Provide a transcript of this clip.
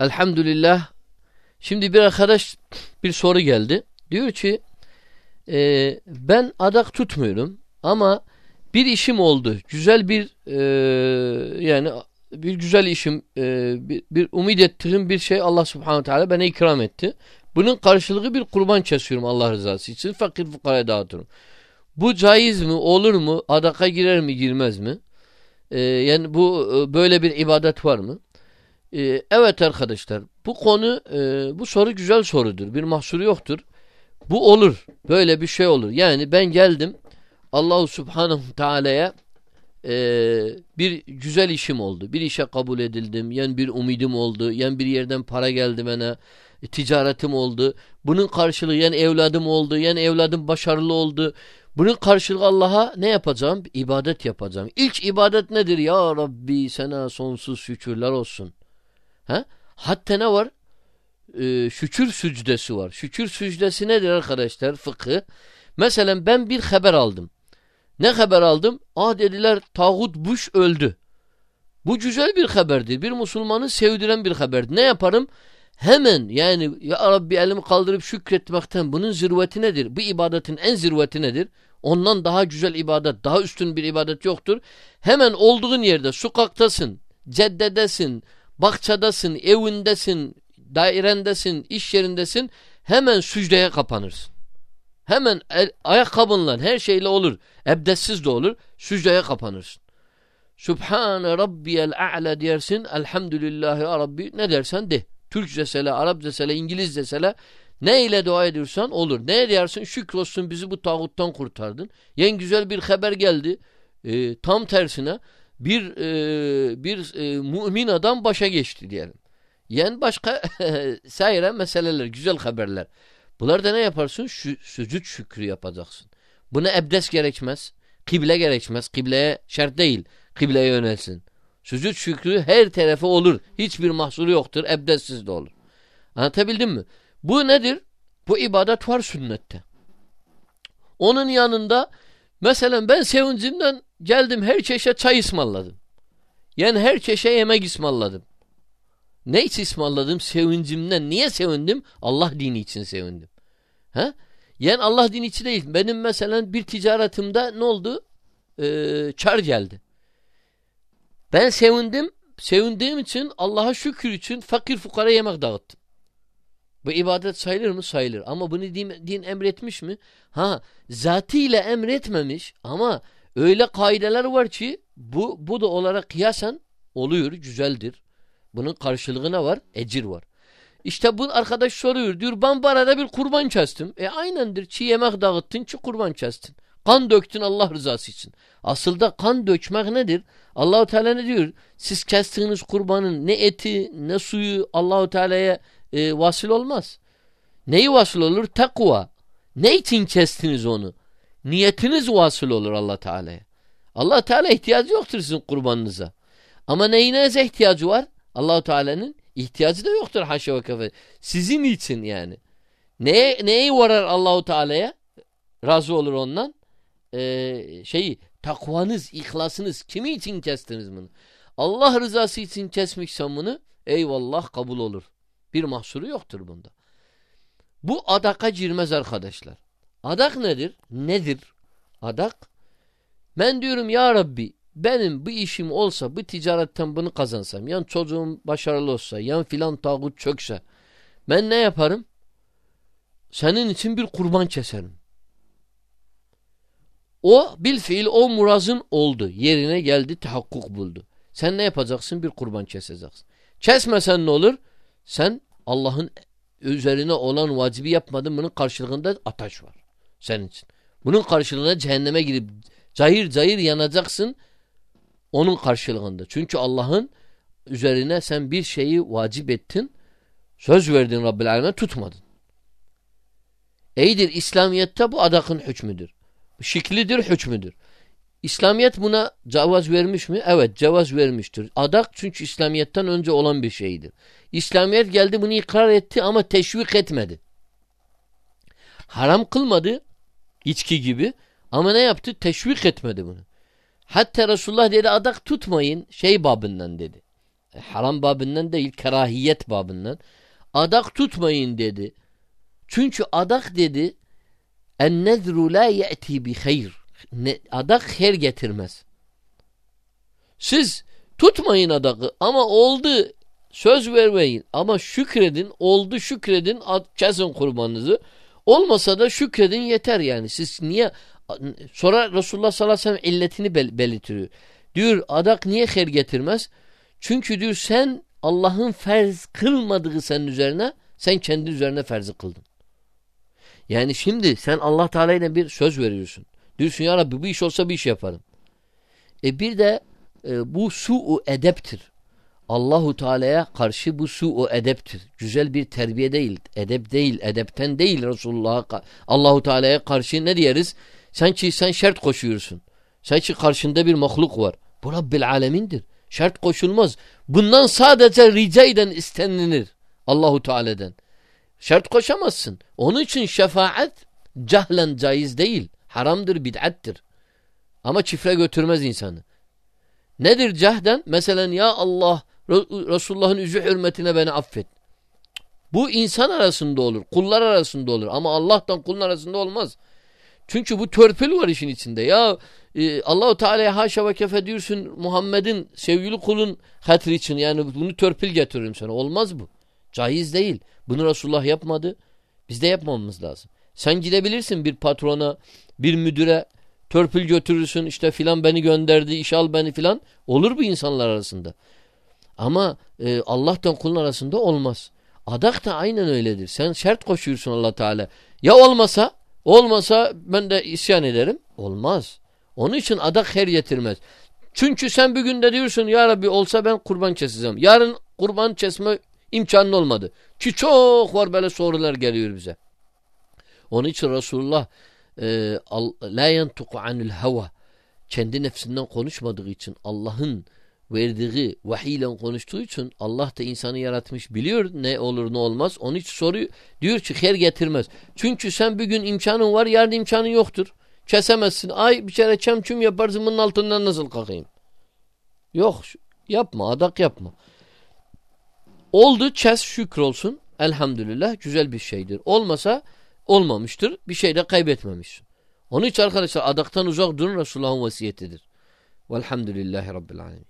Elhamdülillah. Şimdi bir arkadaş bir soru geldi. Diyor ki e, ben adak tutmuyorum ama bir işim oldu. Güzel bir e, yani bir güzel işim e, bir, bir umid ettiğim bir şey Allah subhanahu teala bana ikram etti. Bunun karşılığı bir kurban kesiyorum Allah rızası için. Fakir fukaraya dağıtıyorum. Bu caiz mi? Olur mu? Adaka girer mi? Girmez mi? Ee, yani bu e, böyle bir ibadet var mı? Ee, evet arkadaşlar. Bu konu e, bu soru güzel sorudur. Bir mahsuru yoktur. Bu olur. Böyle bir şey olur. Yani ben geldim Allahu Subhanahu Teala'ya e, bir güzel işim oldu. Bir işe kabul edildim. Yani bir umidim oldu. Yani bir yerden para geldi bana. E, ticaretim oldu. Bunun karşılığı yani evladım oldu. Yani evladım başarılı oldu. Bunun karşılığı Allah'a ne yapacağım? İbadet yapacağım. İlk ibadet nedir? Ya Rabbi sana sonsuz şükürler olsun. Ha? Hatta ne var? Ee, şükür sücdesi var. Şükür sücdesi nedir arkadaşlar? Fıkı. Mesela ben bir haber aldım. Ne haber aldım? Ah dediler Tağut Bush öldü. Bu güzel bir haberdir. Bir Müslümanı sevdiren bir haberdir. Ne yaparım? Hemen yani ya Rabbi elimi kaldırıp şükretmekten bunun zirveti nedir? Bu ibadetin en zirveti nedir? Ondan daha güzel ibadet, daha üstün bir ibadet yoktur. Hemen olduğun yerde sokaktasın, ceddedesin, bahçedasın, evindesin, dairendesin, iş yerindesin. Hemen sücdeye kapanırsın. Hemen el, ayakkabınla her şeyle olur. Ebdestsiz de olur. Sücdeye kapanırsın. Sübhane Rabbiyel A'la dersin. Elhamdülillahi Rabbi. Ne dersen de. Türkçe sele, Arapça sele, İngilizce sele. Ne ile dua ediyorsan olur. Ne dersin? Şükrolsun bizi bu tağuttan kurtardın. Yen güzel bir haber geldi. E, tam tersine bir e, bir e, mümin adam başa geçti diyelim. Yen başka sayre meseleler, güzel haberler. Bunlarda ne yaparsın? Şu, sücud şükrü yapacaksın. Buna ebdes gerekmez. Kıble gerekmez. Kıbleye şart değil. Kıbleye yönelsin. Sücud şükrü her tarafa olur. Hiçbir mahsuru yoktur. Ebdessiz de olur. Anlatabildim mi? Bu nedir? Bu ibadet var sünnette. Onun yanında mesela ben sevincimden geldim her çeşe çay ısmarladım. Yani her çeşe yemek ısmarladım. Ne için ısmarladım? Sevincimden. Niye sevindim? Allah dini için sevindim. He? Yani Allah dini için değil. Benim mesela bir ticaretimde ne oldu? Ee, çar geldi. Ben sevindim. Sevindiğim için Allah'a şükür için fakir fukara yemek dağıttım. Bu ibadet sayılır mı? Sayılır. Ama bunu din, din emretmiş mi? Ha, zatıyla emretmemiş ama öyle kaideler var ki bu, bu da olarak kıyasen oluyor, güzeldir. Bunun karşılığı ne var? Ecir var. İşte bu arkadaş soruyor. Diyor ben bu arada bir kurban kestim. E aynendir. Çiğ yemek dağıttın, çiğ kurban kestin. Kan döktün Allah rızası için. Aslında kan dökmek nedir? Allahu Teala ne diyor? Siz kestiğiniz kurbanın ne eti ne suyu Allahu Teala'ya e, vasıl olmaz. Neyi vasıl olur? Takva. Ne için kestiniz onu? Niyetiniz vasıl olur Allah Teala'ya. Allah Teala ihtiyacı yoktur sizin kurbanınıza. Ama neyine ihtiyacı var? Allahu Teala'nın ihtiyacı da yoktur haşa ve kefe. Sizin için yani. Neye, neye varar Allahu Teala'ya? Razı olur ondan. Ee, şeyi takvanız, ihlasınız. Kimi için kestiniz bunu? Allah rızası için kesmişsen bunu eyvallah kabul olur. Bir mahsuru yoktur bunda. Bu adaka girmez arkadaşlar. Adak nedir? Nedir? Adak ben diyorum ya Rabbi benim bu işim olsa bu ticaretten bunu kazansam yan çocuğum başarılı olsa yan filan tağut çökse ben ne yaparım? Senin için bir kurban keserim. O bil fiil o murazın oldu. Yerine geldi tahakkuk buldu. Sen ne yapacaksın? Bir kurban keseceksin. Kesmesen ne olur? Sen Allah'ın üzerine olan vacibi yapmadın. Bunun karşılığında ateş var. Senin için. Bunun karşılığında cehenneme girip cayır cayır yanacaksın. Onun karşılığında. Çünkü Allah'ın üzerine sen bir şeyi vacip ettin. Söz verdin Rabbil Alemin tutmadın. Eydir İslamiyet'te bu adakın hükmüdür. Şiklidir, hükmüdür. İslamiyet buna cevaz vermiş mi? Evet cevaz vermiştir. Adak çünkü İslamiyet'ten önce olan bir şeydir. İslamiyet geldi bunu ikrar etti ama teşvik etmedi. Haram kılmadı içki gibi ama ne yaptı? Teşvik etmedi bunu. Hatta Resulullah dedi adak tutmayın şey babından dedi. E, haram babından değil kerahiyet babından. Adak tutmayın dedi. Çünkü adak dedi en nezru la ye'ti bi hayr. Adak her getirmez. Siz tutmayın adakı ama oldu söz vermeyin ama şükredin oldu şükredin kesin kurbanınızı. Olmasa da şükredin yeter yani. Siz niye sonra Resulullah sallallahu aleyhi ve sellem illetini bel belirtiyor. Diyor adak niye her getirmez? Çünkü diyor sen Allah'ın ferz kılmadığı senin üzerine sen kendi üzerine ferzi kıldın. Yani şimdi sen Allah Teala ile bir söz veriyorsun. Diyorsun ya Rabbi bu iş olsa bir iş yaparım. E bir de e, bu su'u edeptir. Allahu Teala'ya karşı bu su'u edeptir. Güzel bir terbiye değil, edep değil, edepten değil Resulullah'a Allahu Teala'ya karşı ne diyeriz? Sanki sen şart koşuyorsun. Sanki karşında bir mahluk var. Bu Rabbil alemindir. Şart koşulmaz. Bundan sadece rica eden istenilir Allahu Teala'dan. Şart koşamazsın. Onun için şefaat cahlen caiz değil. Haramdır, bid'attir. Ama çifre götürmez insanı. Nedir cahden? Mesela ya Allah Resulullah'ın yüzü hürmetine beni affet. Bu insan arasında olur. Kullar arasında olur. Ama Allah'tan kulun arasında olmaz. Çünkü bu törpül var işin içinde. Ya e, Allahu Teala'ya haşa ve kefe diyorsun Muhammed'in sevgili kulun hatırı için yani bunu törpül getiririm sana. Olmaz bu. Caiz değil. Bunu Resulullah yapmadı. Biz de yapmamamız lazım. Sen gidebilirsin bir patrona, bir müdüre törpül götürürsün işte filan beni gönderdi, iş al beni filan. Olur bu insanlar arasında. Ama e, Allah'tan kulun arasında olmaz. Adak da aynen öyledir. Sen şart koşuyorsun Allah Teala. Ya olmasa, olmasa ben de isyan ederim. Olmaz. Onun için adak her getirmez. Çünkü sen bugün de diyorsun ya Rabbi olsa ben kurban keseceğim. Yarın kurban kesme imkanı olmadı. Ki çok var böyle sorular geliyor bize. Onun için Resulullah e, la yentuku anil hava kendi nefsinden konuşmadığı için Allah'ın verdiği vahiyle konuştuğu için Allah da insanı yaratmış biliyor ne olur ne olmaz. Onun için soruyor diyor ki her getirmez. Çünkü sen bugün imkanın var yarın imkanın yoktur. Kesemezsin. Ay bir kere çemçüm yaparsın bunun altından nasıl kalkayım? Yok yapma adak yapma. Oldu kes şükür olsun. Elhamdülillah güzel bir şeydir. Olmasa olmamıştır. Bir şey de kaybetmemişsin. Onun için arkadaşlar adaktan uzak durun Resulullah'ın vasiyetidir. Velhamdülillahi Rabbil Alemin.